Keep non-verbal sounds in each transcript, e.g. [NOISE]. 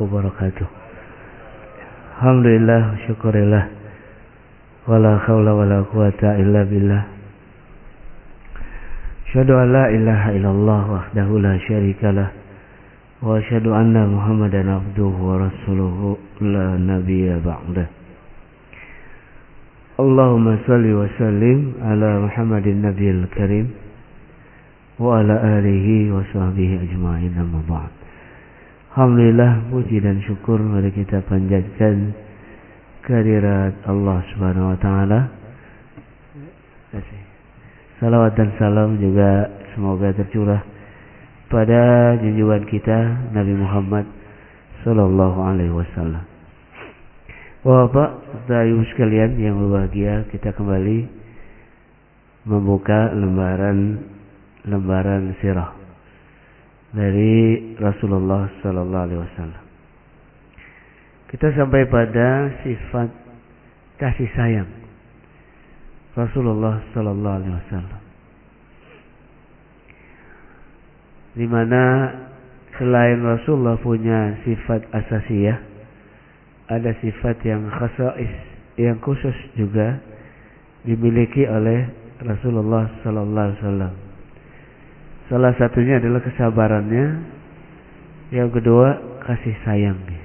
wabarakatuh. Alhamdulillah syukurillah. Wala khawla wala quwata illa billah. Asyhadu an la ilaha illallah wahdahu la syarikalah Wa asyhadu anna muhammadan abduhu wa rasuluhu la nabiyya ba'dah. Allahumma salli wa sallim ala muhammadin nabiyil karim Wa ala alihi wa sahbihi ajma'in amma ba'd Alhamdulillah puji dan syukur mari kita panjatkan kehadirat Allah Subhanahu wa taala. Salawat dan salam juga semoga tercurah pada junjungan kita Nabi Muhammad sallallahu alaihi wasallam. Bapak, Ibu sekalian yang berbahagia, kita kembali membuka lembaran lembaran sirah dari Rasulullah Sallallahu Alaihi Wasallam. Kita sampai pada sifat kasih sayang Rasulullah Sallallahu Alaihi Wasallam. Di mana selain Rasulullah punya sifat asasiyah, ada sifat yang khasais, yang khusus juga dimiliki oleh Rasulullah Sallallahu Alaihi Wasallam. Salah satunya adalah kesabarannya. Yang kedua, kasih sayangnya.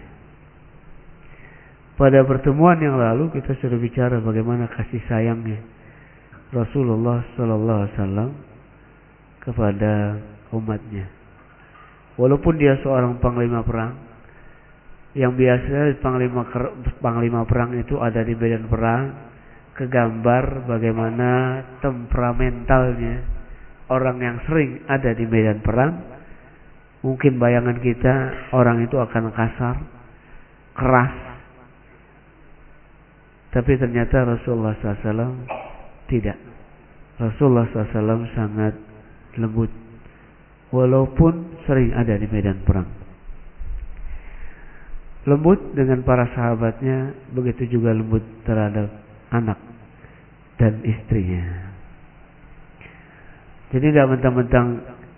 Pada pertemuan yang lalu kita sudah bicara bagaimana kasih sayangnya Rasulullah Sallallahu Alaihi Wasallam kepada umatnya. Walaupun dia seorang panglima perang, yang biasa panglima panglima perang itu ada di medan perang, kegambar bagaimana temperamentalnya orang yang sering ada di medan perang, mungkin bayangan kita orang itu akan kasar, keras. Tapi ternyata Rasulullah SAW tidak. Rasulullah SAW sangat lembut. Walaupun sering ada di medan perang. Lembut dengan para sahabatnya, begitu juga lembut terhadap anak dan istrinya. Jadi tidak mentang-mentang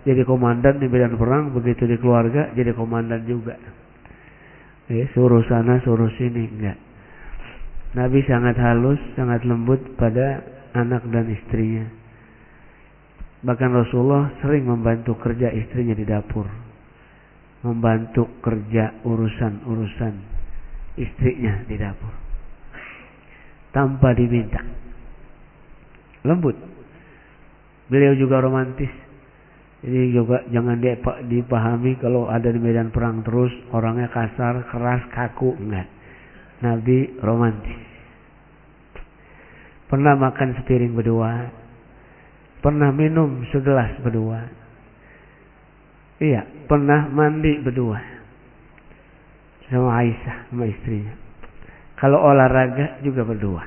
jadi komandan di medan perang, begitu di keluarga jadi komandan juga. Ya, suruh sana, suruh sini, enggak. Nabi sangat halus, sangat lembut pada anak dan istrinya. Bahkan Rasulullah sering membantu kerja istrinya di dapur. Membantu kerja urusan-urusan istrinya di dapur. Tanpa diminta. Lembut. Beliau juga romantis. Jadi juga jangan dipahami kalau ada di medan perang terus orangnya kasar, keras, kaku, enggak. Nabi romantis. Pernah makan sepiring berdua. Pernah minum segelas berdua. Iya, pernah mandi berdua. Sama Aisyah, sama istrinya. Kalau olahraga juga berdua.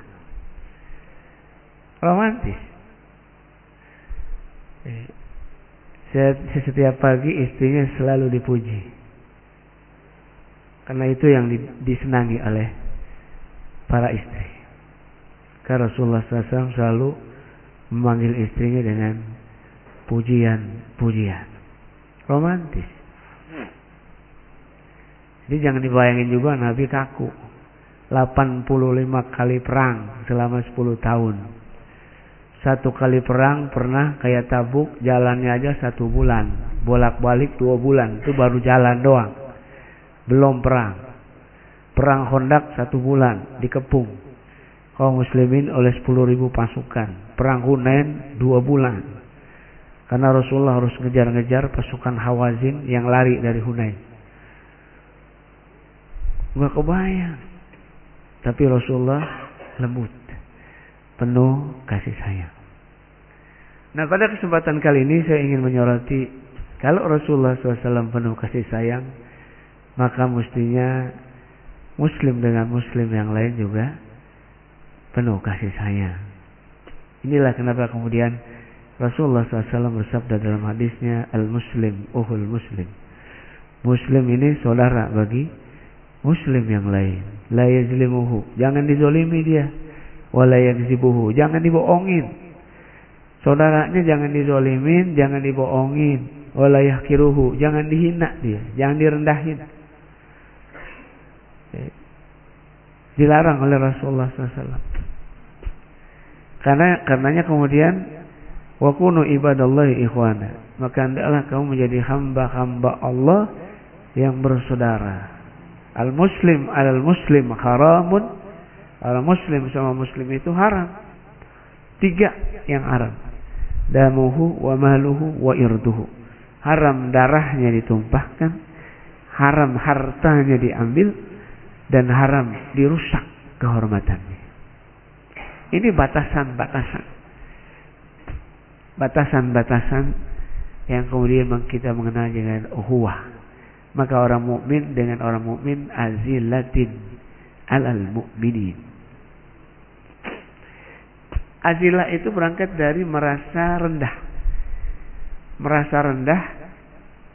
Romantis. Setiap pagi istrinya selalu dipuji. Karena itu yang disenangi oleh para istri. Karena Rasulullah SAW selalu memanggil istrinya dengan pujian-pujian. Romantis. Jadi jangan dibayangin juga Nabi kaku. 85 kali perang selama 10 tahun. Satu kali perang pernah kayak tabuk jalannya aja satu bulan. Bolak-balik dua bulan. Itu baru jalan doang. Belum perang. Perang Hondak satu bulan dikepung kaum muslimin oleh sepuluh ribu pasukan. Perang Hunain dua bulan. Karena Rasulullah harus ngejar-ngejar pasukan Hawazin yang lari dari Hunain. Gak kebayang. Tapi Rasulullah lembut. Penuh kasih sayang. Nah pada kesempatan kali ini saya ingin menyoroti. Kalau Rasulullah SAW penuh kasih sayang. Maka mestinya Muslim dengan Muslim yang lain juga penuh kasih sayang. Inilah kenapa kemudian Rasulullah SAW bersabda dalam hadisnya Al-Muslim, uhul Muslim. Muslim ini saudara bagi Muslim yang lain. La yazlimuhu. Jangan dizolimi dia. Wala yakzibuhu. Jangan dibohongin. Saudaranya jangan dizolimin, jangan dibohongin. Wala yahkiruhu. Jangan dihina dia. Jangan direndahin. eh, dilarang oleh Rasulullah SAW. Karena karenanya kemudian wa kunu ibadallahi ikhwana. Maka hendaklah kamu menjadi hamba-hamba Allah yang bersaudara. Al muslim al muslim haramun. Al muslim sama muslim itu haram. Tiga yang haram. Damuhu wa maluhu wa irduhu. Haram darahnya ditumpahkan, haram hartanya diambil dan haram dirusak kehormatannya. Ini batasan-batasan. Batasan-batasan yang kemudian kita mengenal dengan uhuwah. Maka orang mukmin dengan orang mukmin azilatin alal mukminin. Azilah itu berangkat dari merasa rendah. Merasa rendah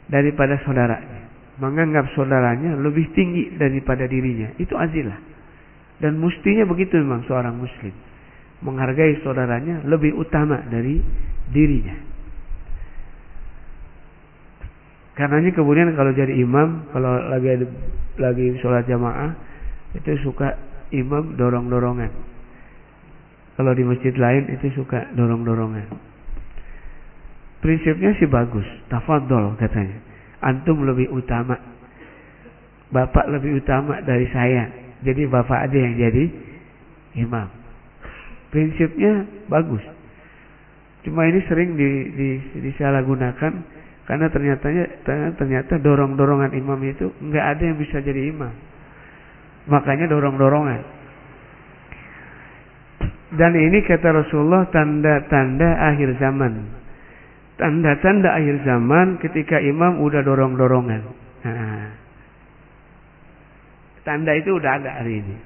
daripada saudaranya. Menganggap saudaranya lebih tinggi daripada dirinya. Itu azilah. Dan mestinya begitu memang seorang muslim menghargai saudaranya lebih utama dari dirinya. Karenanya kemudian kalau jadi imam, kalau lagi lagi sholat jamaah itu suka imam dorong-dorongan. Kalau di masjid lain itu suka dorong-dorongan. Prinsipnya sih bagus, tafadhol katanya. Antum lebih utama. Bapak lebih utama dari saya. Jadi bapak aja yang jadi imam. Prinsipnya bagus. Cuma ini sering di, di, disalahgunakan karena ternyata ternyata dorong-dorongan imam itu nggak ada yang bisa jadi imam. Makanya dorong-dorongan. Dan ini kata Rasulullah tanda-tanda akhir zaman. Tanda-tanda akhir zaman ketika imam udah dorong-dorongan. Tanda itu udah ada hari ini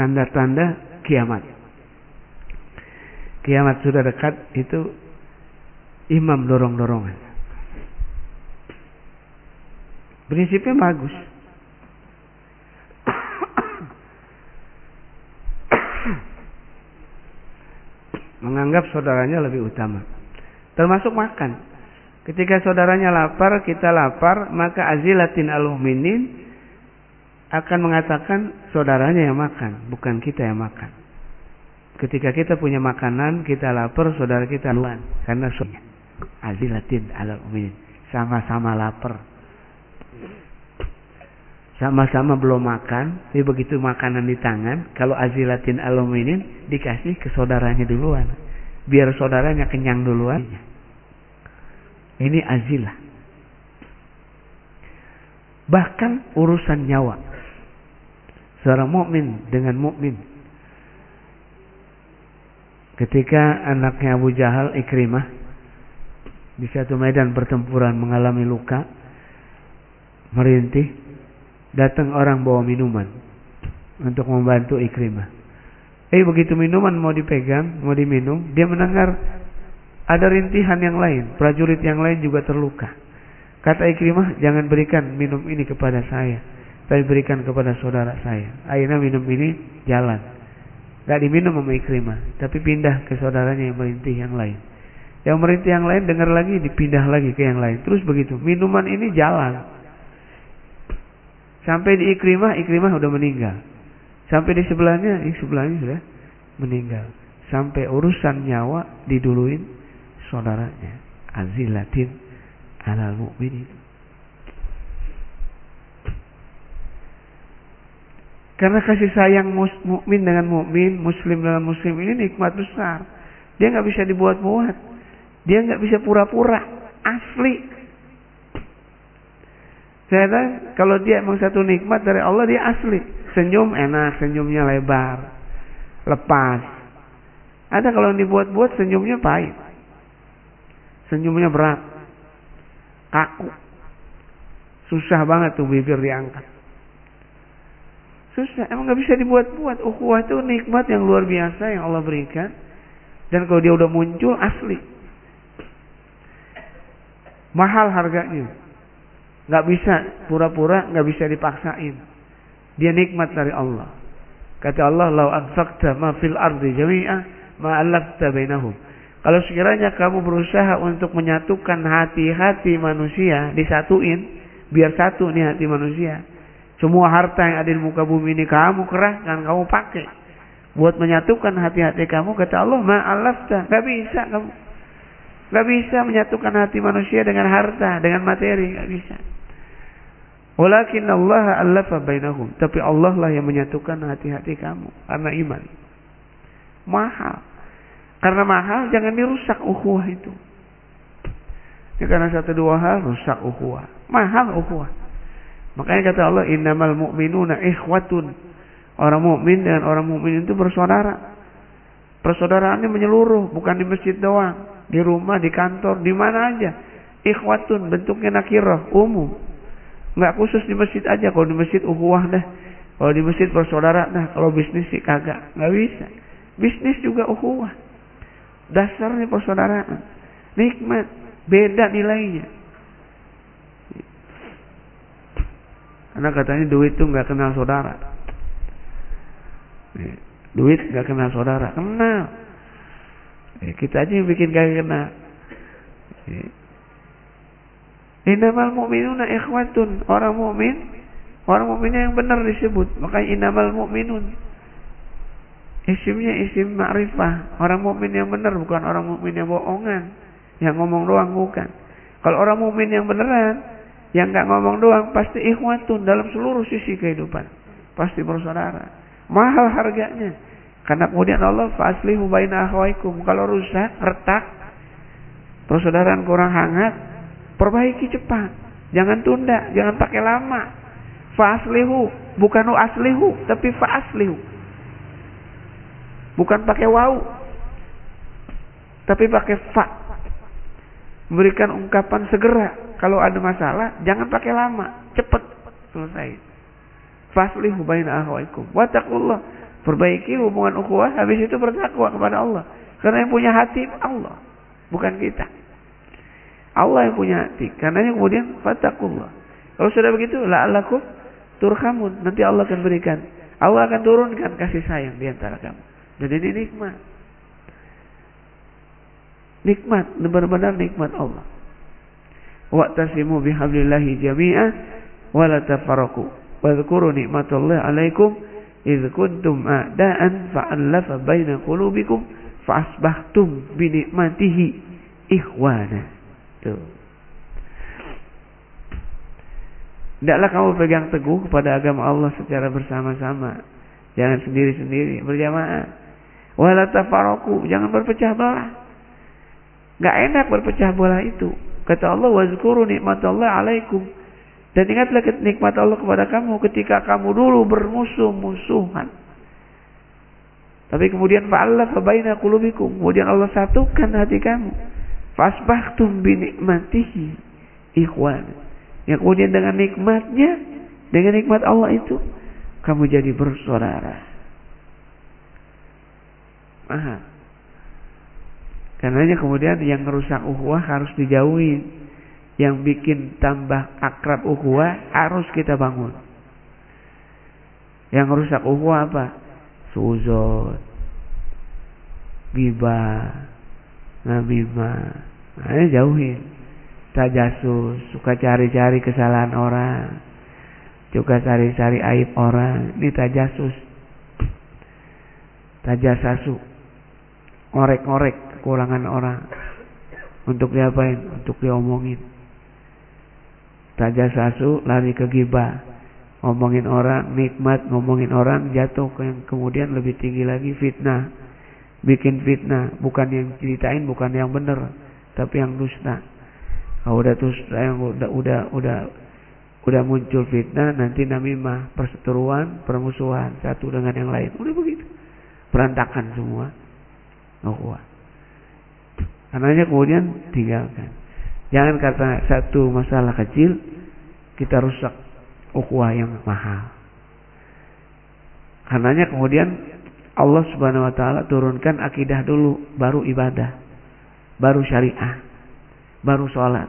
tanda-tanda kiamat. Kiamat sudah dekat itu imam dorong-dorongan. Prinsipnya bagus. Menganggap saudaranya lebih utama. Termasuk makan. Ketika saudaranya lapar, kita lapar, maka azilatin aluminin akan mengatakan saudaranya yang makan, bukan kita yang makan. Ketika kita punya makanan, kita lapar, saudara kita luan. Karena. Azilatin ala umin. Sama-sama lapar. Sama-sama belum makan, tapi begitu makanan di tangan, kalau azilatin aluminin dikasih ke saudaranya duluan. Biar saudaranya kenyang duluan. Ini azilah. Bahkan urusan nyawa seorang mukmin dengan mukmin. Ketika anaknya Abu Jahal Ikrimah di satu medan pertempuran mengalami luka, merintih, datang orang bawa minuman untuk membantu Ikrimah. Eh begitu minuman mau dipegang, mau diminum, dia mendengar ada rintihan yang lain, prajurit yang lain juga terluka. Kata Ikrimah, jangan berikan minum ini kepada saya saya berikan kepada saudara saya. Akhirnya minum ini jalan. Gak diminum sama Ikrimah, tapi pindah ke saudaranya yang merintih yang lain. Yang merintih yang lain dengar lagi, dipindah lagi ke yang lain. Terus begitu. Minuman ini jalan. Sampai di Ikrimah, Ikrimah udah meninggal. Sampai di sebelahnya, di sebelahnya sudah meninggal. Sampai urusan nyawa diduluin saudaranya. Azilatin alal mu'minin. Karena kasih sayang mukmin dengan mukmin, muslim dengan muslim ini nikmat besar. Dia nggak bisa dibuat-buat. Dia nggak bisa pura-pura. Asli. Saya tahu kalau dia emang satu nikmat dari Allah dia asli. Senyum enak, senyumnya lebar, lepas. Ada kalau dibuat-buat senyumnya pahit. Senyumnya berat. Kaku. Susah banget tuh bibir diangkat. Susah, emang nggak bisa dibuat-buat. Ukhuwah itu nikmat yang luar biasa yang Allah berikan. Dan kalau dia udah muncul asli. Mahal harganya. Nggak bisa pura-pura, nggak bisa dipaksain. Dia nikmat dari Allah. Kata Allah, "Lau anfaqta ma fil ardi jami'a ma alafta bainahum." Kalau sekiranya kamu berusaha untuk menyatukan hati-hati manusia, disatuin, biar satu nih hati manusia Semua harta yang ada di muka bumi ini kamu kerahkan, kamu pakai buat menyatukan hati-hati kamu. Kata Allah, ma'alafta. Gak bisa kamu. Gak bisa menyatukan hati manusia dengan harta, dengan materi. Gak bisa. Walakin Allah allafa bainahum. Tapi Allah lah yang menyatukan hati-hati kamu. Karena iman. Mahal. Karena mahal, jangan dirusak ukhuwah itu. Ya, karena satu dua hal rusak ukhuwah. Mahal ukhuwah. Makanya kata Allah, "Innamal mu'minuna ikhwatun." Orang mukmin dan orang mukmin itu bersaudara. Persaudaraannya menyeluruh, bukan di masjid doang, di rumah, di kantor, di mana aja. Ikhwatun bentuknya nakirah, umum. Enggak khusus di masjid aja, kalau di masjid ukhuwah dah. Kalau di masjid bersaudara nah, kalau bisnis sih kagak, nggak bisa. Bisnis juga ukhuwah. Dasarnya persaudaraan. Nikmat, beda nilainya. Karena katanya duit itu nggak kenal saudara. Duit nggak kenal saudara, kenal. kita aja yang bikin kagak kenal. Innamal mu'minuna ikhwatun. Orang mukmin, orang mukminnya yang benar disebut. Makanya innamal mu'minun. Isimnya isim ma'rifah. Orang mukmin yang benar bukan orang mukmin yang bohongan. Yang ngomong doang bukan. Kalau orang mukmin yang beneran, yang nggak ngomong doang pasti ikhwatun dalam seluruh sisi kehidupan. Pasti bersaudara. Mahal harganya. Karena kemudian Allah faslihu baina akhwaikum. Kalau rusak, retak, persaudaraan kurang hangat, perbaiki cepat. Jangan tunda, jangan pakai lama. Faslihu, bukan aslihu, tapi faslihu. Bukan pakai wau, tapi pakai fa. Memberikan ungkapan segera kalau ada masalah, jangan pakai lama, cepat selesai. Faslihu baina akhwaikum. Wattaqullah. Perbaiki hubungan ukhuwah, habis itu bertakwa kepada Allah. Karena yang punya hati Allah, bukan kita. Allah yang punya hati. Karena kemudian fattaqullah. Kalau sudah begitu, la'allakum turhamun. Nanti Allah akan berikan. Allah akan turunkan kasih sayang di antara kamu. Dan ini nikmat. Nikmat, benar-benar nikmat Allah wa'tasimu bihablillahi jami'a wa la tafarraqu wadhkuru ni'matallahi 'alaikum idh kuntum a'da'an fa'alafa baina qulubikum fa'asbahtum bi ni'matihi ikhwana tuh Tidaklah kamu pegang teguh kepada agama Allah secara bersama-sama. Jangan sendiri-sendiri, berjamaah. Wala tafarraqu, jangan berpecah belah. Gak enak berpecah belah itu. Kata Allah, "Wazkuru nikmatallahi 'alaikum." Dan ingatlah nikmat Allah kepada kamu ketika kamu dulu bermusuh-musuhan. Tapi kemudian fa'alla baina qulubikum. Kemudian Allah satukan hati kamu. Fasbahtum bi nikmatihi ikhwan. Yang kemudian dengan nikmatnya, dengan nikmat Allah itu kamu jadi bersaudara. Mahal. Karenanya kemudian yang merusak ukhuwah harus dijauhi. Yang bikin tambah akrab ukhuwah harus kita bangun. Yang merusak ukhuwah apa? Suzon, gibah, namimah. Nah, ini jauhin. Tajasus, suka cari-cari kesalahan orang. Juga cari-cari aib orang. Ini tajasus. Tajasasu. Ngorek-ngorek kekurangan orang untuk diapain? Untuk diomongin. Tajasasu lari ke gibah. Ngomongin orang nikmat, ngomongin orang jatuh ke kemudian lebih tinggi lagi fitnah. Bikin fitnah, bukan yang ceritain, bukan yang benar, tapi yang dusta. Kalau udah dusta yang udah udah udah udah muncul fitnah, nanti namimah, perseteruan, permusuhan satu dengan yang lain. Udah begitu. Berantakan semua. Kuat. Karenanya kemudian tinggalkan. Jangan kata satu masalah kecil kita rusak ukhuwah yang mahal. Karenanya kemudian Allah Subhanahu wa taala turunkan akidah dulu, baru ibadah, baru syariah, baru sholat,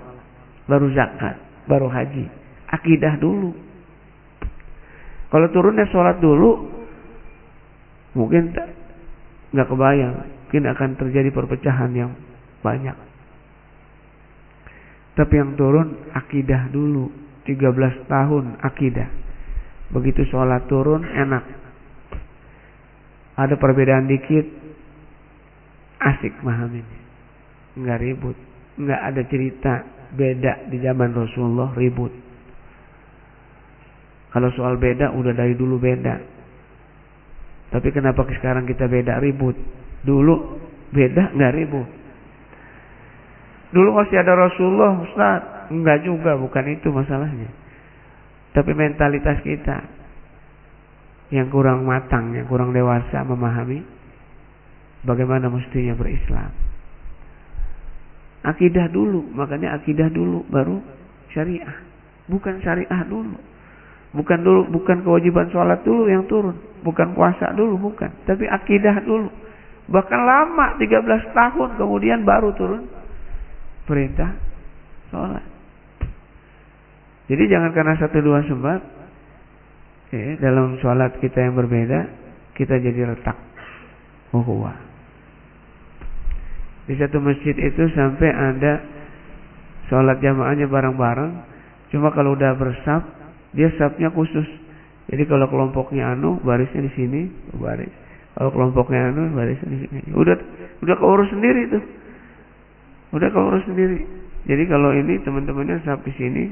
baru zakat, baru haji. Akidah dulu. Kalau turunnya sholat dulu, mungkin nggak kebayang, mungkin akan terjadi perpecahan yang banyak. Tapi yang turun akidah dulu. 13 tahun akidah. Begitu sholat turun enak. Ada perbedaan dikit, asik memahaminya. Enggak ribut. Enggak ada cerita beda di zaman Rasulullah ribut. Kalau soal beda udah dari dulu beda. Tapi kenapa sekarang kita beda ribut? Dulu beda nggak ribut. Dulu masih ada Rasulullah, Ustaz. Enggak juga, bukan itu masalahnya. Tapi mentalitas kita yang kurang matang, yang kurang dewasa memahami bagaimana mestinya berislam. Akidah dulu, makanya akidah dulu baru syariah. Bukan syariah dulu. Bukan dulu, bukan kewajiban sholat dulu yang turun, bukan puasa dulu, bukan. Tapi akidah dulu. Bahkan lama, 13 tahun kemudian baru turun perintah sholat. Jadi jangan karena satu dua sebab ya, dalam sholat kita yang berbeda, kita jadi retak ukhuwah. Di satu masjid itu sampai ada sholat jamaahnya bareng-bareng. Cuma kalau udah bersab, dia sapnya khusus. Jadi kalau kelompoknya anu barisnya di sini baris. Kalau kelompoknya anu barisnya di sini. Udah udah keurus sendiri tuh. Udah keurus sendiri. Jadi kalau ini teman-temannya sap di sini.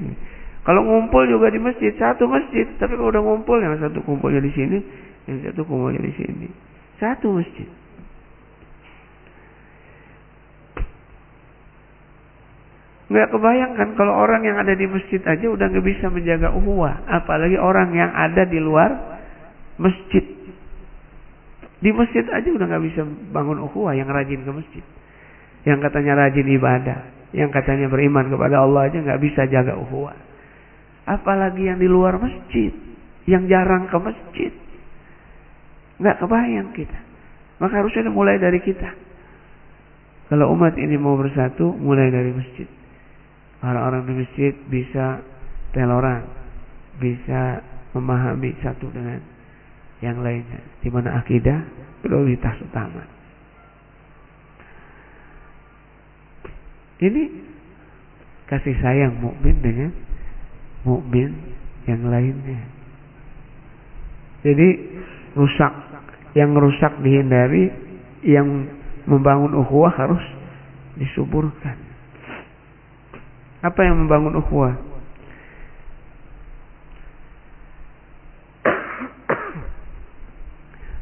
Kalau ngumpul juga di masjid satu masjid. Tapi kalau udah ngumpul yang satu kumpulnya di sini, yang satu kumpulnya di sini. Satu masjid. Nggak kebayangkan kalau orang yang ada di masjid aja udah nggak bisa menjaga uhuwah, apalagi orang yang ada di luar masjid. Di masjid aja udah nggak bisa bangun uhuwah yang rajin ke masjid, yang katanya rajin ibadah, yang katanya beriman kepada Allah aja nggak bisa jaga uhuwah. Apalagi yang di luar masjid, yang jarang ke masjid, nggak kebayang kita. Maka harusnya mulai dari kita. Kalau umat ini mau bersatu, mulai dari masjid orang-orang di masjid bisa teloran, bisa memahami satu dengan yang lainnya, di mana akidah prioritas utama. Ini kasih sayang mukmin dengan mukmin yang lainnya. Jadi rusak, yang rusak dihindari, yang membangun ukhuwah harus disuburkan. Apa yang membangun ukhuwah?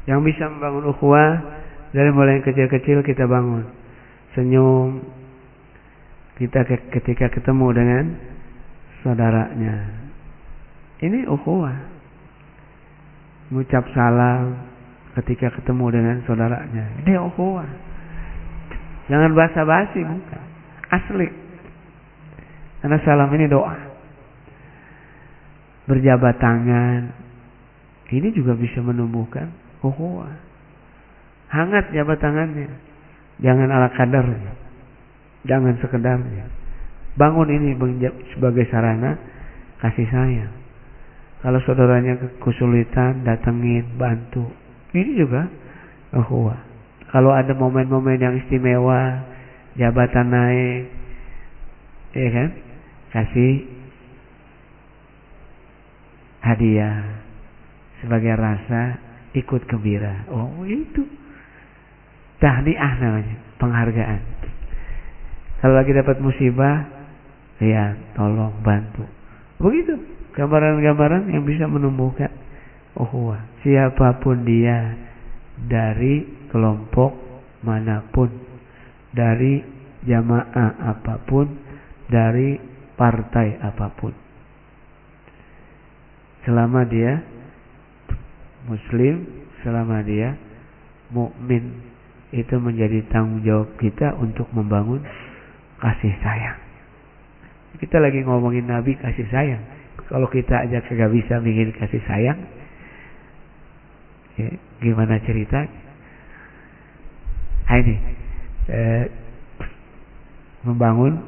yang bisa membangun ukhuwah dari mulai yang kecil-kecil kita bangun. Senyum kita ketika ketemu dengan saudaranya. Ini ukhuwah. Mengucap salam ketika ketemu dengan saudaranya. Ini ukhuwah. Jangan basa-basi bukan. Asli. Karena salam ini doa. Berjabat tangan. Ini juga bisa menumbuhkan ukhuwah. Hangat jabat tangannya. Jangan ala kadarnya. Jangan sekedarnya. Bangun ini sebagai sarana kasih sayang. Kalau saudaranya kesulitan, datengin, bantu. Ini juga ukhuwah. Kalau ada momen-momen yang istimewa, jabatan naik, ya kan? kasih hadiah sebagai rasa ikut gembira. Oh itu tahniah namanya, penghargaan. Kalau lagi dapat musibah, ya tolong bantu. Begitu gambaran-gambaran yang bisa menumbuhkan ukhuwah. Siapa pun dia dari kelompok mana pun, dari jamaah apa pun, dari partai apa pun. Selama dia muslim, selama dia mukmin itu menjadi tanggung jawab kita untuk membangun kasih sayang. Kita lagi ngomongin Nabi kasih sayang. Kalau kita aja kagak bisa bikin kasih sayang, ya, gimana cerita? Nah, ini eh, membangun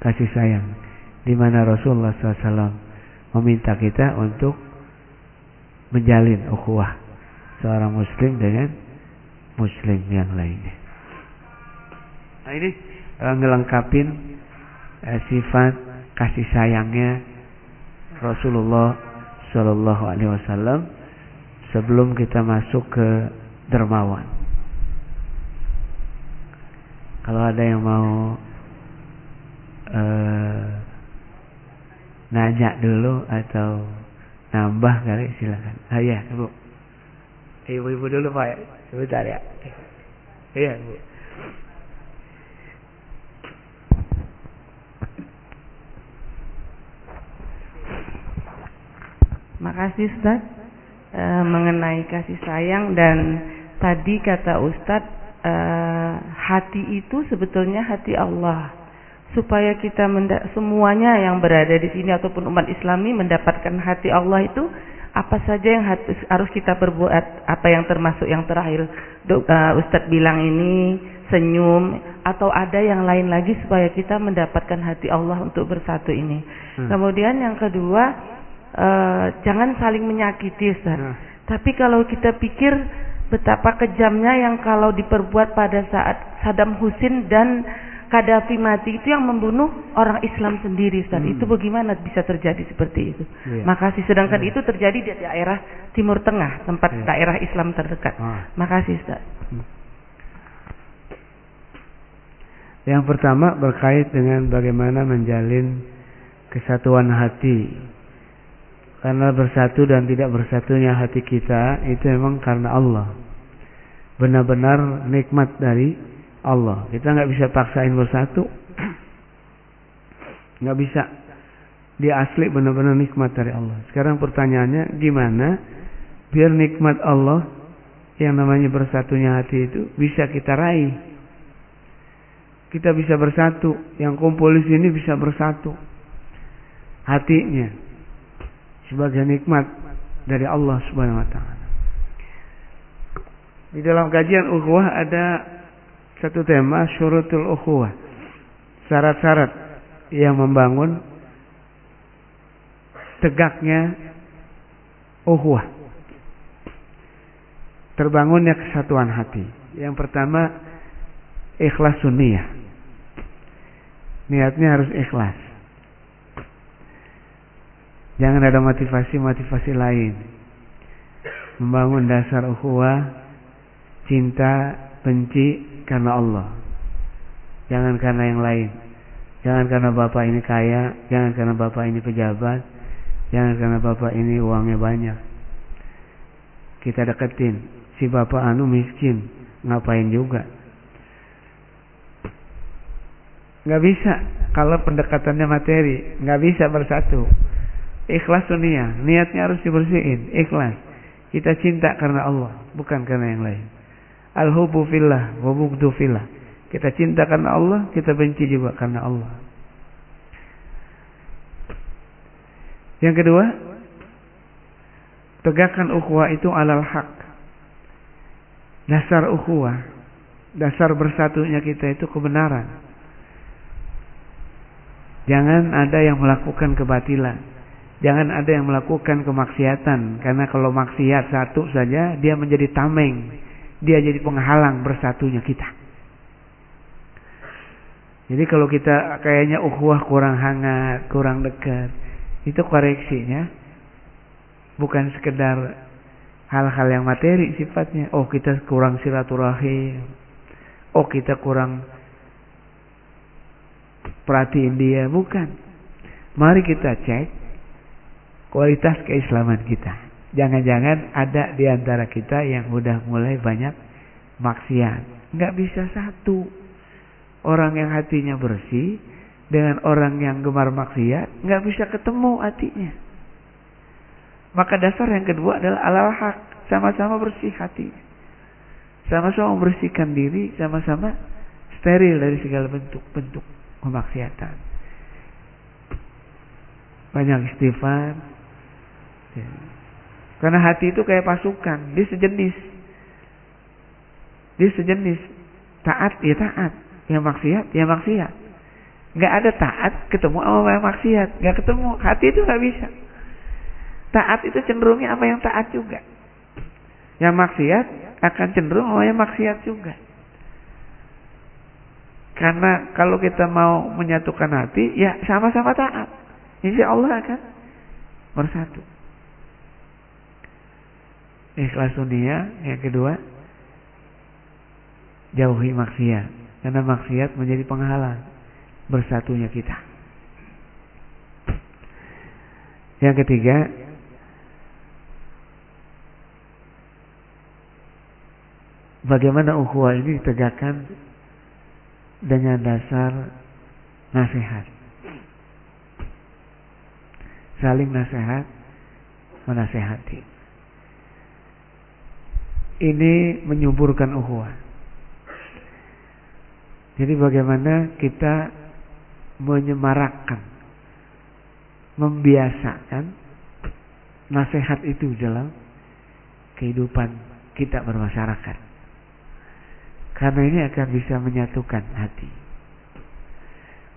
kasih sayang di mana Rasulullah SAW meminta kita untuk menjalin ukhuwah seorang muslim dengan muslim yang lainnya. Nah ini uh, ngelengkapin uh, sifat kasih sayangnya Rasulullah Shallallahu Alaihi Wasallam sebelum kita masuk ke dermawan. Kalau ada yang mau uh, nanya dulu atau nambah kali silakan. Ah ya, Bu. Ibu-ibu dulu Pak. Sebentar ya. Iya, Bu. Makasih Ustaz e, mengenai kasih sayang. Dan tadi kata Ustaz e, hati itu sebetulnya hati Allah. Supaya kita semuanya yang berada di sini ataupun umat Islami mendapatkan hati Allah itu apa saja yang harus kita perbuat. Apa yang termasuk yang terakhir uh, Ustadz bilang ini senyum atau ada yang lain lagi supaya kita mendapatkan hati Allah untuk bersatu ini. Hmm. kemudian yang kedua uh, jangan saling menyakiti Ustaz. Nah. Tapi kalau kita pikir betapa kejamnya yang kalau diperbuat pada saat Saddam Hussein dan Kadafi mati itu yang membunuh orang Islam sendiri Ustaz. Hmm. Itu bagaimana bisa terjadi seperti itu? Yeah. Makasih. Sedangkan yeah. itu terjadi di daerah Timur Tengah, tempat yeah. daerah Islam terdekat. Ah. Makasih Ustaz. Hmm. Yang pertama berkait dengan bagaimana menjalin kesatuan hati karena bersatu dan tidak bersatunya hati kita itu memang karena Allah. Benar-benar nikmat dari Allah. Kita nggak bisa paksain bersatu. [CLEARS THROAT] Nggak bisa. Dia asli benar-benar nikmat dari Allah. Sekarang pertanyaannya gimana biar nikmat Allah yang namanya bersatunya hati itu bisa kita raih. Kita bisa bersatu. Yang kumpul di sini bisa bersatu. Hatinya sebagai nikmat dari Allah Subhanahu wa taala. Di dalam kajian ukhuwah ada satu tema syurutul ukhuwah. Syarat-syarat yang membangun tegaknya ukhuwah. Terbangunnya kesatuan hati. Yang pertama ikhlas sunniyah. Niatnya harus ikhlas. Jangan ada motivasi-motivasi lain. Membangun dasar ukhuwah, cinta, benci karena Allah. Jangan karena yang lain. Jangan karena bapak ini kaya, jangan karena bapak ini pejabat, jangan karena bapak ini uangnya banyak. Kita deketin, si bapak anu miskin, ngapain juga. Nggak bisa kalau pendekatannya materi, nggak bisa bersatu. Ikhlas dunia, niatnya harus dibersihin, ikhlas. Kita cinta karena Allah, bukan karena yang lain. Al-hubu fillah wa. Kita cinta karena Allah, kita benci juga karena Allah. Yang kedua, tegakkan ukhuwah itu alal haq. Dasar ukhuwah, dasar bersatunya kita itu kebenaran. Jangan ada yang melakukan kebatilan. Jangan ada yang melakukan kemaksiatan karena kalau maksiat satu saja dia menjadi tameng. Dia jadi penghalang bersatunya kita. Jadi kalau kita kayaknya ukhuwah kurang hangat, kurang dekat, itu koreksinya bukan sekedar hal-hal yang materi sifatnya. Oh, kita kurang silaturahim. Oh, kita kurang perhatiin dia, bukan. Mari kita cek kualitas keislaman kita. Jangan-jangan ada di antara kita yang udah mulai banyak maksiat. Nggak bisa satu. Orang yang hatinya bersih dengan orang yang gemar maksiat nggak bisa ketemu hatinya. Maka dasar yang kedua adalah alal hak, sama-sama bersih hati. Sama-sama membersihkan diri, sama-sama steril dari segala bentuk-bentuk kemaksiatan. Banyak istighfar, Ya. Karena hati itu kayak pasukan, dia sejenis. Dia sejenis. Taat ya taat, yang maksiat ya maksiat. Gak ada taat ketemu sama yang maksiat, gak ketemu. Hati itu gak bisa. Taat itu cenderungnya apa yang taat juga. Yang maksiat akan cenderung sama yang maksiat juga. Karena kalau kita mau menyatukan hati, ya sama-sama taat. Insya Allah akan bersatu. Ikhlas dunia, yang kedua jauhi maksiat. Karena maksiat menjadi penghalang bersatunya kita. Yang ketiga, bagaimana ukhuwah ini ditegakkan dengan dasar nasihat. Saling nasihat, menasehati. Ini menyuburkan ukhuwah. Jadi bagaimana kita menyemarakkan, membiasakan nasihat itu dalam kehidupan kita bermasyarakat. Karena ini akan bisa menyatukan hati.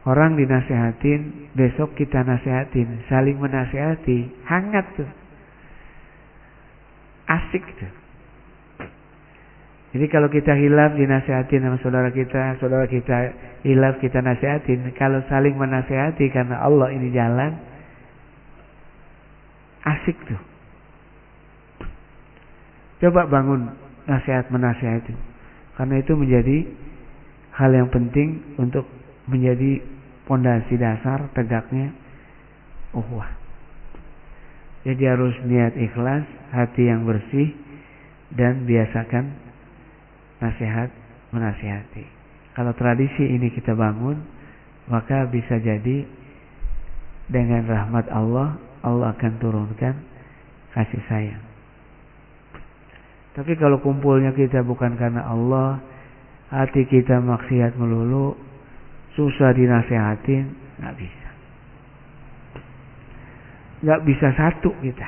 Orang dinasehatin, besok kita nasehatin, saling menasehati, hangat tuh. Asik tuh. Jadi kalau kita hilaf dinasehatin sama saudara kita, saudara kita hilaf kita nasehatin, kalau saling menasehati karena Allah ini jalan, asik tuh. Coba bangun nasihat menasehati. Karena itu menjadi hal yang penting untuk menjadi pondasi dasar tegaknya uhwah. Jadi harus niat ikhlas, hati yang bersih dan biasakan nasihat menasihati. Kalau tradisi ini kita bangun, maka bisa jadi dengan rahmat Allah, Allah akan turunkan kasih sayang. Tapi kalau kumpulnya kita bukan karena Allah, hati kita maksiat melulu, susah dinasehatin, nggak bisa. Nggak bisa satu kita.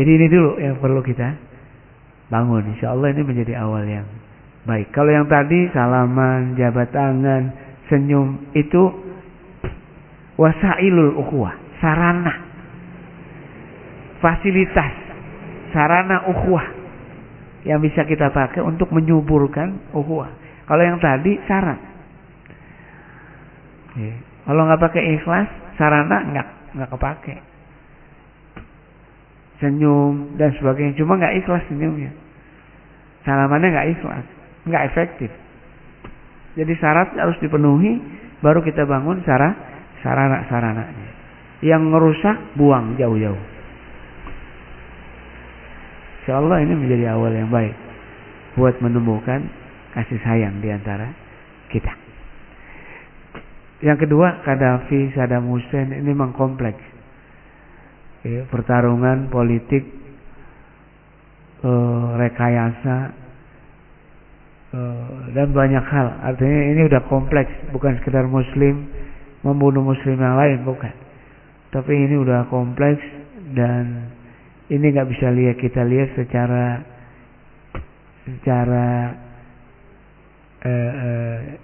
Jadi ini dulu yang perlu kita bangun. Insya Allah ini menjadi awal yang baik. Kalau yang tadi salaman, jabat tangan, senyum itu wasailul ukhuwah, sarana, fasilitas sarana ukhuwah yang bisa kita pakai untuk menyuburkan ukhuwah. Kalau yang tadi syarat. Ya. Kalau nggak pakai ikhlas, sarana nggak nggak kepake. Senyum dan sebagainya, cuma nggak ikhlas senyumnya. Salamannya nggak ikhlas, nggak efektif. Jadi syarat harus dipenuhi, baru kita bangun sarana sarana sarananya. Yang ngerusak buang jauh-jauh. Insya Allah ini menjadi awal yang baik buat menemukan kasih sayang di antara kita. Yang kedua, Kadafi, Saddam Hussein ini memang kompleks. Ya, pertarungan politik, eh, rekayasa, eh, dan banyak hal. Artinya ini udah kompleks, bukan sekedar Muslim membunuh Muslim yang lain, bukan. Tapi ini udah kompleks dan ini nggak bisa lihat kita lihat secara secara eh,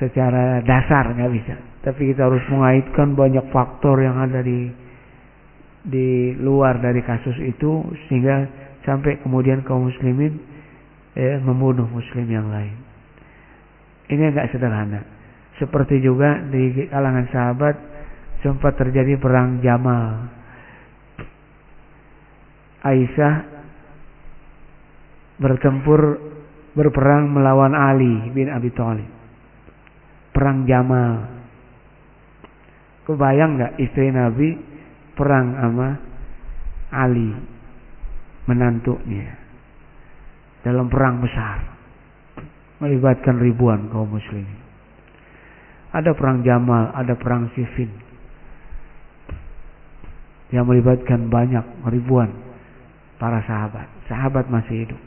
secara dasar nggak bisa. Tapi kita harus mengaitkan banyak faktor yang ada di di luar dari kasus itu sehingga sampai kemudian kaum muslimin eh, membunuh muslim yang lain. Ini nggak sederhana. Seperti juga di kalangan sahabat sempat terjadi perang Jamal Aisyah bertempur berperang melawan Ali bin Abi Thalib. Perang Jamal. Kebayang nggak istri Nabi perang sama Ali menantunya dalam perang besar melibatkan ribuan kaum muslimin. Ada perang Jamal, ada perang Siffin yang melibatkan banyak ribuan para sahabat. Sahabat masih hidup.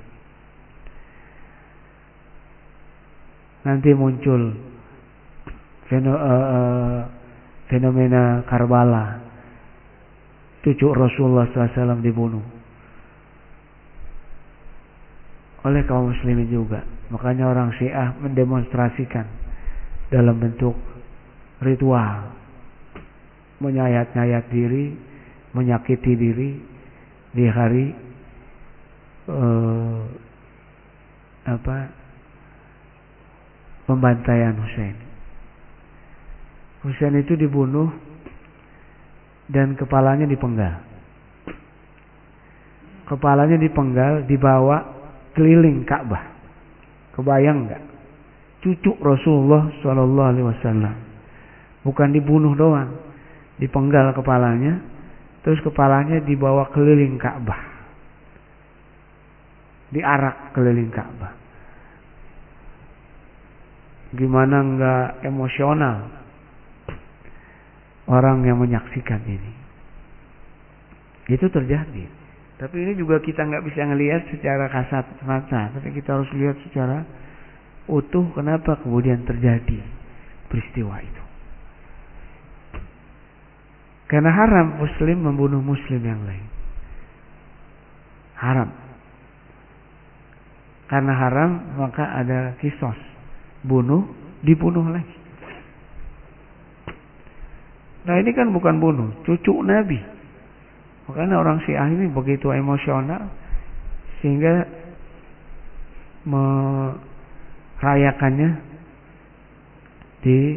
Nanti muncul eh, eh, fenomena Karbala. Cucu Rasulullah SAW dibunuh. Oleh kaum muslimin juga. Makanya orang syiah mendemonstrasikan dalam bentuk ritual. Menyayat-nyayat diri, menyakiti diri di hari uh, apa pembantaian Husain. Husain itu dibunuh dan kepalanya dipenggal kepalanya dipenggal, dibawa keliling Ka'bah. Kebayang nggak? Cucu Rasulullah Shallallahu Alaihi Wasallam. Bukan dibunuh doang, dipenggal kepalanya, terus kepalanya dibawa keliling Ka'bah. Diarak keliling Ka'bah. Gimana nggak emosional orang yang menyaksikan ini. Itu terjadi. Tapi ini juga kita nggak bisa ngelihat secara kasat mata, tapi kita harus lihat secara utuh kenapa kemudian terjadi peristiwa itu. Karena haram muslim membunuh muslim yang lain. Haram. Karena haram maka ada kisos. Bunuh, dibunuh lagi. Nah ini kan bukan bunuh, cucu Nabi. Makanya orang Syiah ini begitu emosional sehingga merayakannya di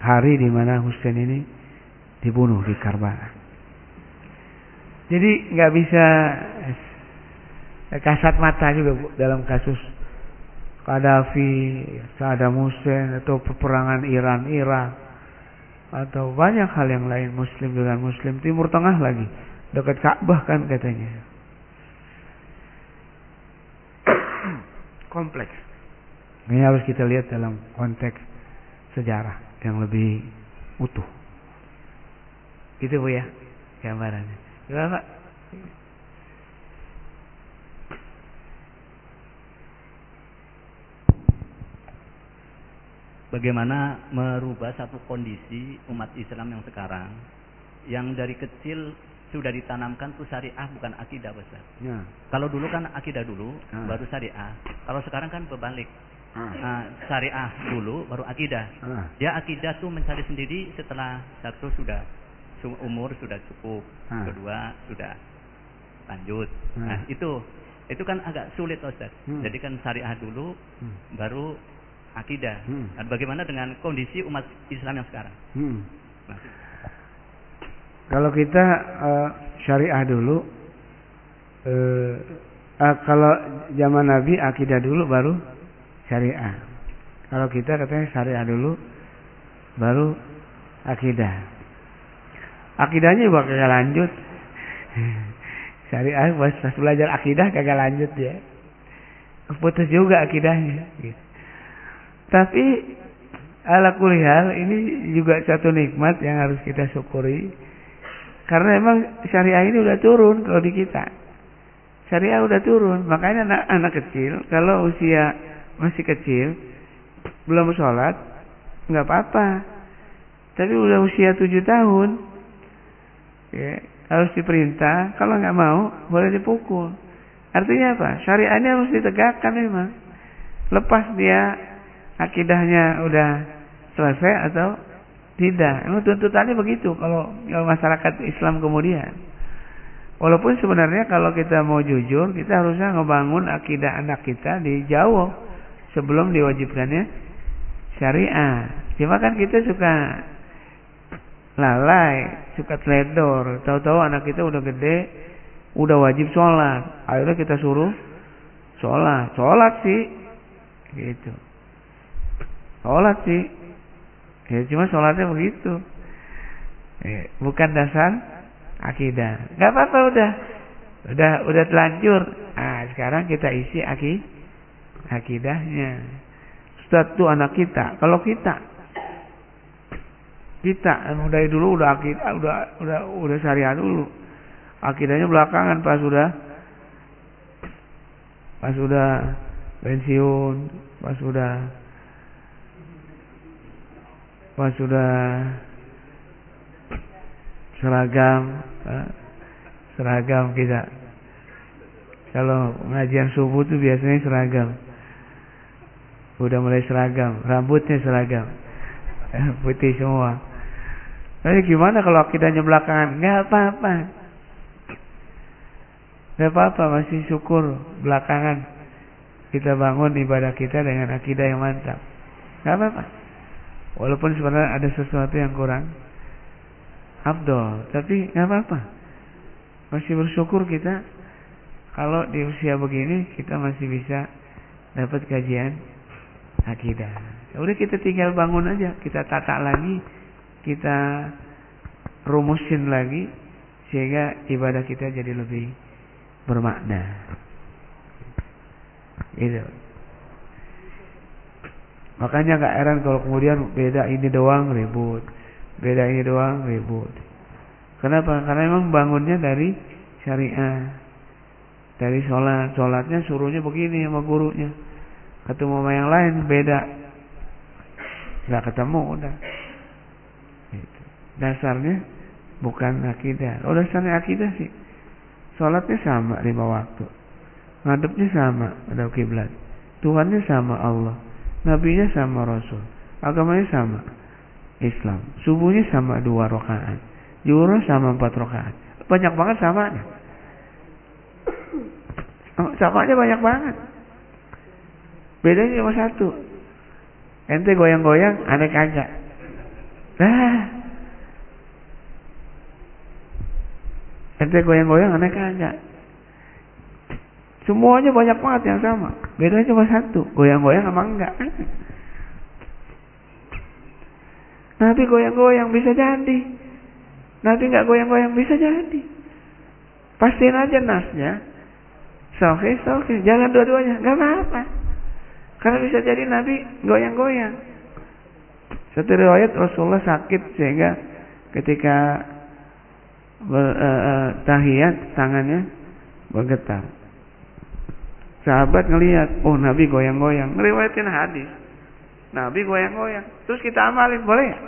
hari di mana Husain ini dibunuh di Karbala. Jadi nggak bisa kasat mata juga bu, dalam kasus Qaddafi, Saddam Hussein atau peperangan Iran Irak atau banyak hal yang lain muslim dengan muslim timur tengah lagi. Dekat Ka'bah kan katanya. [COUGHS] Kompleks. Ini harus kita lihat dalam konteks sejarah yang lebih utuh. Gitu bu ya gambarannya. Gimana pak bagaimana merubah satu kondisi umat Islam yang sekarang yang dari kecil sudah ditanamkan tuh syariah bukan akidah besar. Ya. Kalau dulu kan akidah dulu ah. baru syariah. Kalau sekarang kan berbalik. Ah. Nah, syariah dulu baru akidah. Ah. Ya akidah tuh mencari sendiri setelah satu sudah umur sudah cukup, ah. kedua sudah lanjut. Ah. Nah, itu itu kan agak sulit Ustaz. Hmm. Jadi kan syariah dulu hmm. baru akidah. Hmm. Dan bagaimana dengan kondisi umat Islam yang sekarang? Hmm. Nah. Kalau kita uh, syariah dulu, uh, uh, kalau zaman Nabi akidah dulu baru syariah. Kalau kita katanya syariah dulu baru akidah. Akidahnya juga kagak lanjut. [LAUGHS] syariah pas, pas belajar akidah kagak lanjut ya. Putus juga akidahnya. Gitu. Tapi ala kulihal ini juga satu nikmat yang harus kita syukuri. Karena emang syariah ini udah turun kalau di kita. Syariah udah turun. Makanya anak, anak kecil kalau usia masih kecil belum sholat nggak apa-apa. Tapi udah usia tujuh tahun ya, harus diperintah. Kalau nggak mau boleh dipukul. Artinya apa? Syariah ini harus ditegakkan memang. Lepas dia akidahnya udah selesai atau tidak. Emang tuntutannya begitu kalau, masyarakat Islam kemudian. Walaupun sebenarnya kalau kita mau jujur, kita harusnya ngebangun akidah anak kita di jauh sebelum diwajibkannya syariah. Cuma kan kita suka lalai, suka teledor. Tahu-tahu anak kita udah gede, udah wajib sholat. Akhirnya kita suruh sholat. Sholat sih, gitu. Sholat sih. Ya cuma sholatnya begitu. Ya, bukan dasar akidah. Gak apa-apa udah. Udah udah telanjur. Nah, sekarang kita isi aki, akidahnya. Ustaz tuh anak kita. Kalau kita kita dari dulu udah akidah udah udah udah syariah dulu. Akidahnya belakangan pas sudah pas sudah pensiun, pas sudah pas sudah seragam eh, seragam kita. Kalau pengajian subuh tuh biasanya seragam. Udah mulai seragam rambutnya seragam. [LAUGHS] Putih semua. Tapi gimana kalau akidahnya belakangan? Nggak apa-apa. Nggak apa-apa masih syukur belakangan kita bangun ibadah kita dengan akidah yang mantap. Nggak apa-apa Walaupun sebenarnya ada sesuatu yang kurang Abdul, tapi nggak apa-apa. Masih bersyukur kita kalau di usia begini kita masih bisa dapat kajian akidah. Ya udah kita tinggal bangun aja, kita tata lagi, kita rumusin lagi sehingga ibadah kita jadi lebih bermakna. Itu. Makanya gak heran kalau kemudian beda ini doang ribut, beda ini doang ribut. Kenapa? Karena memang bangunnya dari syariah dari sholat. Sholatnya suruhnya begini sama gurunya. Ketemu sama yang lain beda. Nggak ketemu udah. Gitu. dasarnya bukan akidah. Oh dasarnya akidah sih. Sholatnya sama lima waktu. Ngadepnya sama ada kiblat. Tuhannya sama Allah nabinya sama Rasul agamanya sama Islam subuhnya sama dua rakaat juhur sama empat rakaat banyak banget samanya sama aja banyak banget. Bedanya cuma satu. Ente goyang-goyang, aneh kagak. Nah. Ente goyang-goyang, aneh kagak. Semuanya banyak banget yang sama. Bedanya cuma satu. Goyang-goyang sama enggak. Nabi goyang-goyang bisa jadi. Nabi nggak goyang-goyang bisa jadi. Pastiin aja nasnya Sohe, sohe, jangan dua-duanya, nggak apa-apa. Karena bisa jadi Nabi goyang-goyang. Satu riwayat Rasulullah sakit sehingga ketika ber, uh, uh, tahiyat tangannya bergetar. Sahabat ngelihat, oh Nabi goyang-goyang, ngeriwayatin hadis. Nabi goyang-goyang. Terus kita amalin, boleh ya?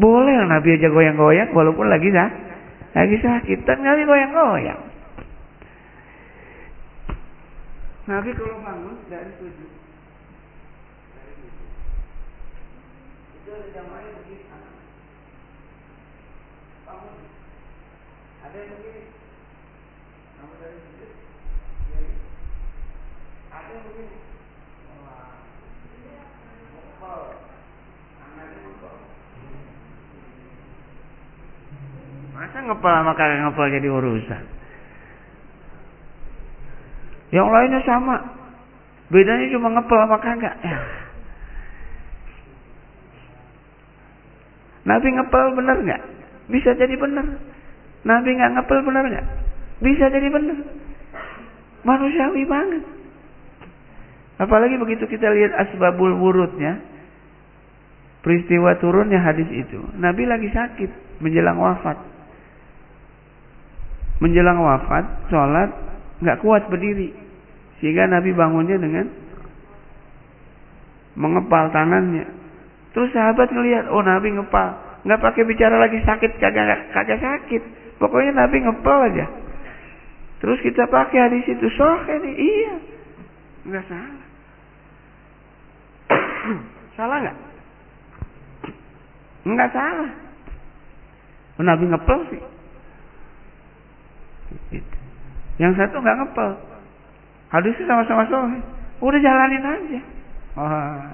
Boleh Nabi aja goyang-goyang walaupun lagi dah lagi sakit. Dan Nabi goyang-goyang. Nabi kalau bangun dari. Ada yang begini. Kamu dari sujud. Jadi, ada yang begini. Ngepel. Tangannya ngepel. Masa ngepel sama kagak ngepel jadi urusan? Yang lainnya sama. Bedanya cuma ngepel sama kagak. Ya. Nabi ngepel benar nggak? Bisa jadi benar. Nabi nggak ngepel benar nggak? Bisa jadi benar. Manusiawi banget. Apalagi begitu kita lihat asbabul wurudnya. Peristiwa turunnya hadis itu. Nabi lagi sakit. Menjelang wafat. Menjelang wafat. Sholat. nggak kuat berdiri. Sehingga Nabi bangunnya dengan mengepal tangannya. Terus sahabat ngelihat, oh Nabi ngepal, nggak pakai bicara lagi sakit, kagak kagak sakit. Pokoknya Nabi ngepal aja. Terus kita pakai hadis itu, soh ini iya, nggak salah. [CLEARS THROAT] salah nggak? Nggak salah. Nabi ngepel sih. Gitu. Yang satu nggak ngepel, Hadisnya sama-sama sahih. Udah jalanin aja. Oh.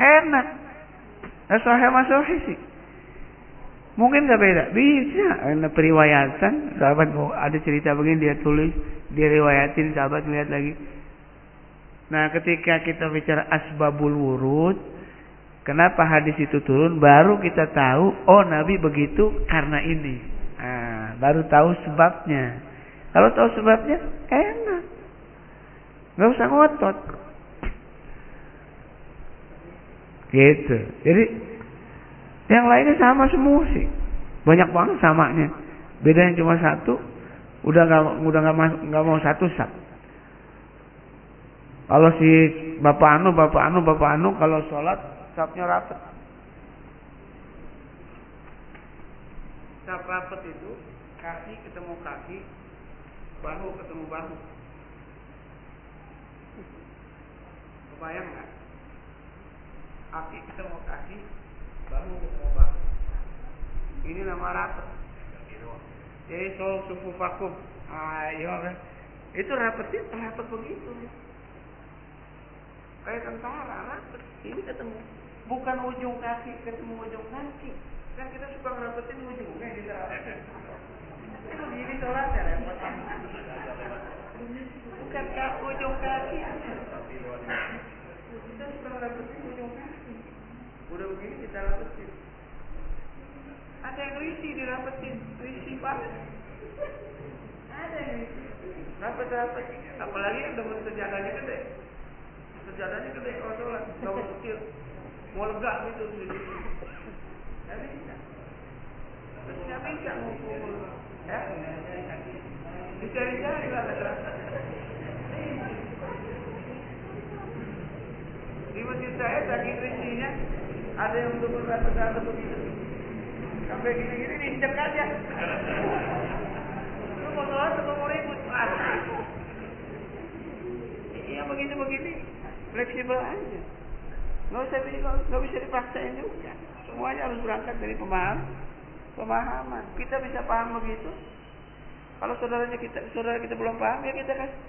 Enak. Sahih sama sahih sih. Mungkin gak beda. Bisa. Karena periwayatan. Sahabat ada cerita begini dia tulis. Dia riwayatin sahabat melihat lagi. Nah ketika kita bicara asbabul wurud. Kenapa hadis itu turun? Baru kita tahu. Oh Nabi begitu karena ini. Nah, baru tahu sebabnya. Kalau tahu sebabnya, enak. Gak usah ngotot. Gitu. Jadi yang lainnya sama semua sih. Banyak banget samanya. Bedanya cuma satu. Udah gak, udah gak, gak mau satu sat. Kalau si bapak anu, bapak anu, bapak anu, kalau sholat sapnya rapet. Sap rapet itu kaki ketemu kaki, bahu ketemu bahu. Kebayang nggak? Kaki ketemu kaki, bahu ketemu bahu. Ini nama rapat. Jadi sol sufu vakum. Ayo kan? Itu rapatnya rapat begitu. Kayak tentara rapat. Ini ketemu. Bukan ujung kaki ketemu ujung kaki. Kan kita suka ngerapetin ujungnya kita. Itu begini sholat ya repot. Bukan ke ujung kaki. Kita suka ngerapetin ujung kaki. Udah begini kita rapetin. Ada yang risih dirapetin, risih banget. Ada yang risih. Rapet-rapet. Apalagi yang demen sejadahnya gede. Sejadahnya gede kalau sholat. Kalau kecil. Mau lega gitu. Gak bisa. Terus gak bisa ngumpul. Ya? Dicari-cari lah. Di masjid saya saking risihnya ada yang untuk rapet-rapet begitu. Sampai gini-gini diinjek aja. Lu mau sholat atau mau ribut? Iya begini-begini. Fleksibel aja. Nggak usah nggak bisa dipaksain juga. Semuanya harus berangkat dari pemaham, pemahaman. Kita bisa paham begitu. Kalau saudaranya kita, saudara kita belum paham ya kita kasih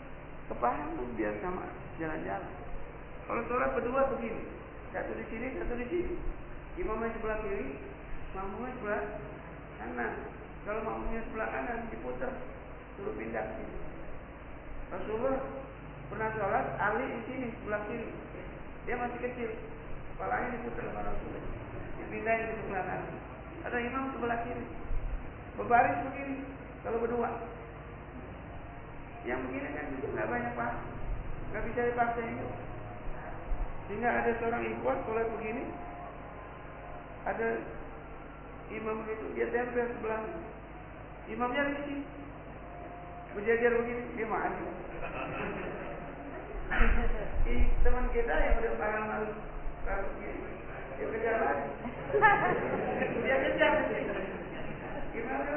kepahaman biar sama jalan-jalan. Kalau sholat berdua begini, satu di sini, satu di sini. Imamnya sebelah kiri, makmumnya sebelah kanan. Kalau makmumnya sebelah kanan diputar, suruh pindah. Rasulullah pernah sholat, Ali di sini sebelah kiri. Dia masih kecil, kepalanya diputar sama Rasulullah. Dipindahin ke sebelah kanan. Ada imam sebelah kiri. Berbaris begini, kalau berdua. Yang begini kan itu nggak banyak paham, nggak bisa dipaksa ini. Sehingga ada seorang ikhwan sholat begini, ada imam itu dia tempel sebelah imamnya risih berjajar begini dia maju teman kita yang udah parah malu dia kejar lagi. Dia kejar gimana?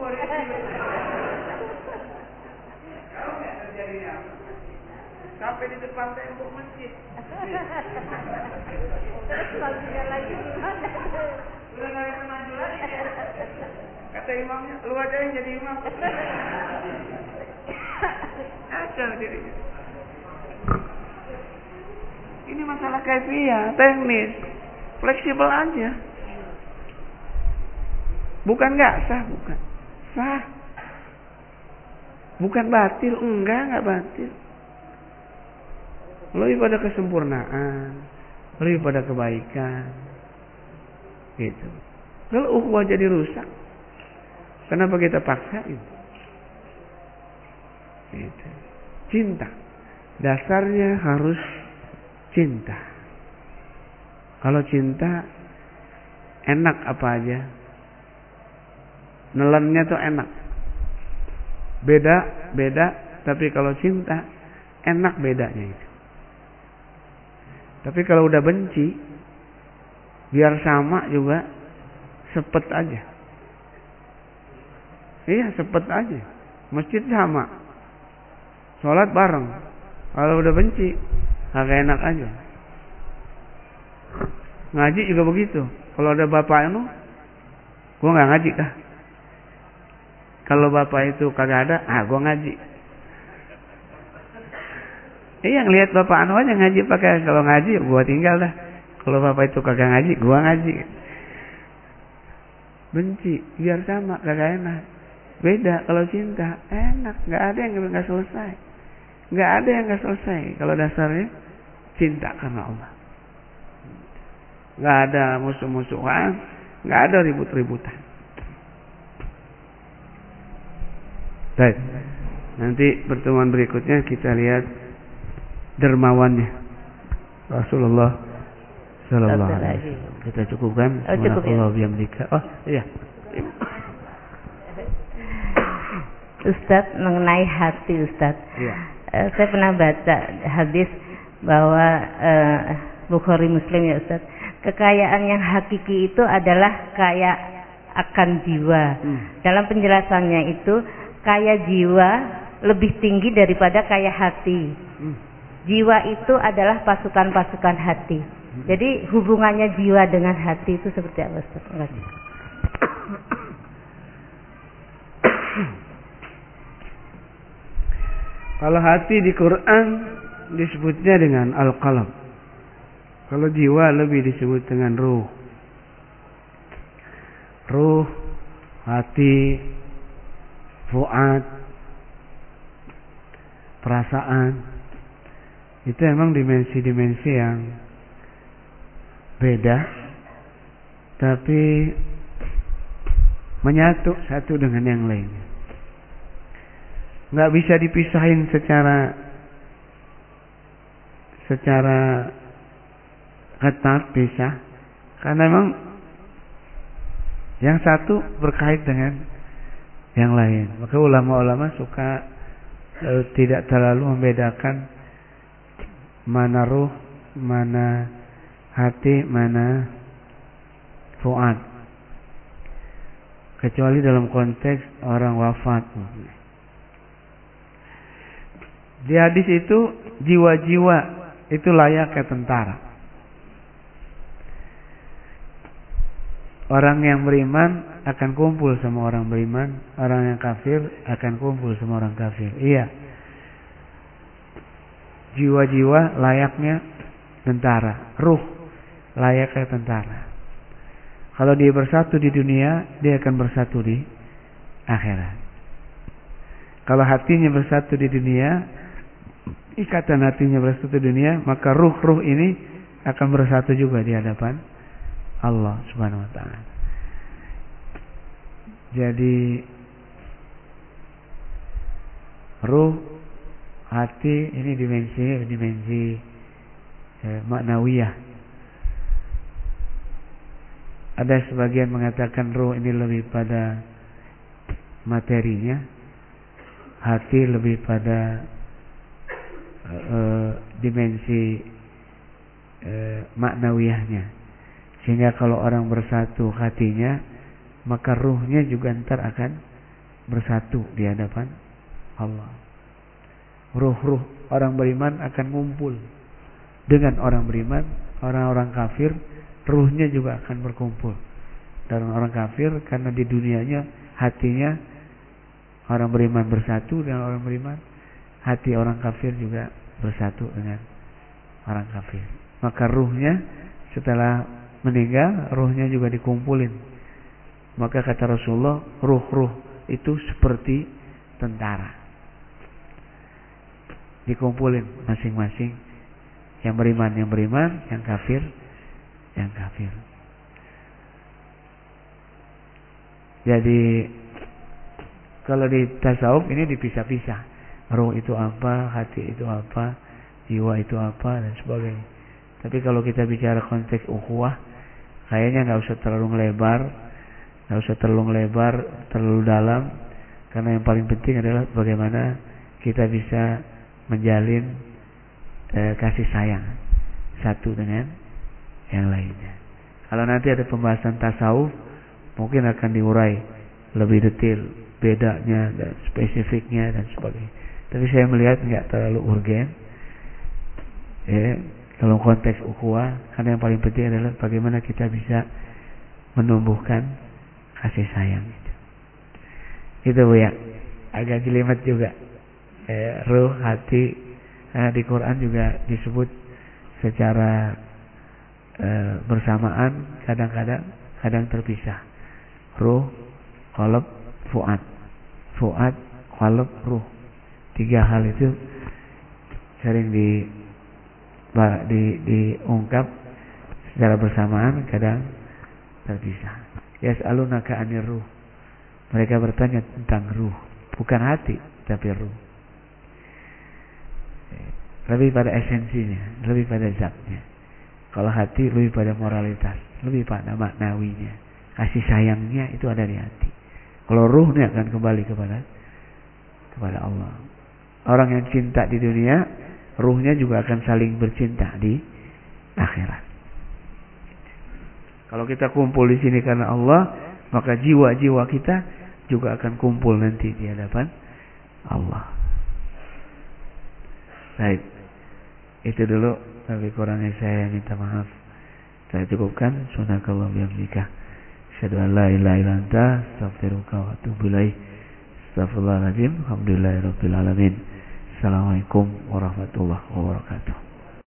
Oh risih kalau nggak terjadi apa? Sampai di depan tembok masjid. Terus majunya lagi gimana? Udah nggak bisa maju lagi kata imamnya lu aja yang jadi imam? [LAUGHS] Aja dirinya ini masalah kaifiah teknis. Fleksibel aja. Bukan nggak sah bukan. Sah. Bukan batil enggak nggak batil. Lebih pada kesempurnaan lebih pada kebaikan. Gitu. Kalau ukhuwah jadi rusak. Kenapa kita paksain? Gitu. cinta. Dasarnya harus cinta kalau cinta enak apa aja nelennya tuh enak beda beda tapi kalau cinta enak bedanya itu tapi kalau udah benci, biar sama juga, sepet aja. Iya, sepet aja. Masjid sama. Sholat bareng. Kalau udah benci, agak enak aja. Ngaji juga begitu. Kalau ada bapak itu, gua nggak ngaji kah? Kalau bapak itu kagak ada, ah gua ngaji. Iya ngelihat bapak anu aja ngaji pakai kalau ngaji gua tinggal dah. Kalau bapak itu kagak ngaji, gua ngaji. Benci, biar sama kagak enak. Beda kalau cinta, enak, nggak ada yang nggak selesai. Nggak ada yang nggak selesai kalau dasarnya cinta karena Allah. Nggak ada musuh-musuhan, nggak ada ribut-ributan. Baik. Nanti pertemuan berikutnya kita lihat dermawannya Rasulullah Sallallahu Alaihi Wasallam. Kita cukupkan. Oh, cukup ya. Oh, iya. Ustaz mengenai hati Ustaz. Iya. Eh, saya pernah baca hadis bahwa eh, Bukhari Muslim ya Ustaz. Kekayaan yang hakiki itu adalah kaya akan jiwa. Hmm. Dalam penjelasannya itu kaya jiwa lebih tinggi daripada kaya hati. Hmm. Jiwa itu adalah pasukan-pasukan hati. Jadi hubungannya jiwa dengan hati itu seperti apa Ustaz? Terima kasih. [COUGHS] Kalau hati di Quran disebutnya dengan al-qalb. Kalau jiwa lebih disebut dengan ruh. ruh, hati, fuad, perasaan. Itu emang dimensi-dimensi yang beda tapi menyatu satu dengan yang lain. Nggak bisa dipisahin secara secara ketat bisa karena memang yang satu berkait dengan yang lain. Maka ulama-ulama suka e, tidak terlalu membedakan mana ruh, mana hati, mana fuad. Kecuali dalam konteks orang wafat. Di hadis itu jiwa-jiwa itu layak ke tentara. Orang yang beriman akan kumpul sama orang beriman, orang yang kafir akan kumpul sama orang kafir. Iya. Jiwa-jiwa layaknya tentara, ruh layaknya tentara. Kalau dia bersatu di dunia, dia akan bersatu di akhirat. Kalau hatinya bersatu di dunia, ikatan hatinya bersatu dunia, maka ruh-ruh ini akan bersatu juga di hadapan Allah Subhanahu wa taala. Jadi ruh, hati ini dimensi dimensi eh, maknawiyah. Ada sebagian mengatakan ruh ini lebih pada materinya, hati lebih pada uh, dimensi uh, maknawiyahnya. Sehingga kalau orang bersatu hatinya, maka ruhnya juga ntar akan bersatu di hadapan Allah. Ruh-ruh orang beriman akan ngumpul dengan orang beriman, orang-orang kafir, ruhnya juga akan berkumpul. Dan orang kafir karena di dunianya hatinya orang beriman bersatu dengan orang beriman, hati orang kafir juga bersatu dengan orang kafir. Maka ruhnya setelah meninggal, ruhnya juga dikumpulin. Maka kata Rasulullah, ruh-ruh itu seperti tentara. Dikumpulin masing-masing. Yang beriman, yang beriman, yang kafir, yang kafir. Jadi kalau di tasawuf ini dipisah-pisah. Ruh itu apa, hati itu apa, jiwa itu apa dan sebagainya. Tapi kalau kita bicara konteks ukhuwah, kayaknya nggak usah terlalu lebar, nggak usah terlalu lebar, terlalu dalam, karena yang paling penting adalah bagaimana kita bisa menjalin eh, kasih sayang satu dengan yang lainnya. Kalau nanti ada pembahasan tasawuf, mungkin akan diurai lebih detail bedanya dan spesifiknya dan sebagainya. Tapi saya melihat nggak terlalu urgen. Ya, dalam konteks ukhuwah karena yang paling penting adalah bagaimana kita bisa menumbuhkan kasih sayang itu. Itu Bu ya. Agak jelimet juga. Eh, ruh, hati eh, di Quran juga disebut secara eh, bersamaan kadang-kadang kadang terpisah. Ruh, qalb, fuad. Fuad, qalb, ruh. Tiga hal itu sering di di, diungkap secara bersamaan kadang terpisah. Yas'alunaka anir ruh. Mereka bertanya tentang ruh, bukan hati tapi ruh. Lebih pada esensinya, lebih pada zatnya. Kalau hati lebih pada moralitas, lebih pada maknawinya. Kasih sayangnya itu ada di hati. Kalau ruhnya akan kembali kepada kepada Allah. Orang yang cinta di dunia ruhnya juga akan saling bercinta di akhirat. Kalau kita kumpul di sini karena Allah, maka jiwa-jiwa kita juga akan kumpul nanti di hadapan Allah. Baik. Itu dulu lebih kurangnya saya minta maaf. Saya cukupkan sunakallah bihamdika. Asyhadu an la ilaha illa anta astaghfiruka wa atubu ilaik. Astagfirullahaladzim. Alhamdulillahirabbil alamin. Assalamualaikum warahmatullahi wabarakatuh.